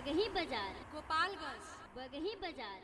बगही बाज़ार। गोपालगंज। बगही बाज़ार।